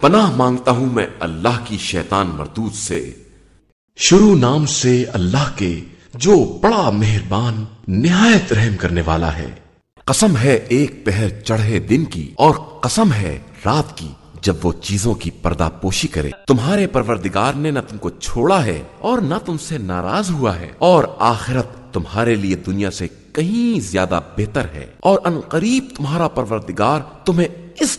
पनाह माँगता हूँ मैं अल्लाह की शैतान मरदूद से। शुरू नाम से अल्लाह के, जो बड़ा मेहरबान, निहायत रहम करने वाला है। कसम है एक पहर चढ़े दिन की, और कसम है रात की, जब वो चीज़ों की पर्दापोशी करे। तुम्हारे परवरदिगार ने न तुमको छोड़ा है, और न तुमसे नाराज़ हुआ है, और आखिरत तुम्हारे लिए दुनिया से कहीं ज़्यादा बेहतर है। और अनकरीब तुम्हारा परवरदिगार तुम्हें इस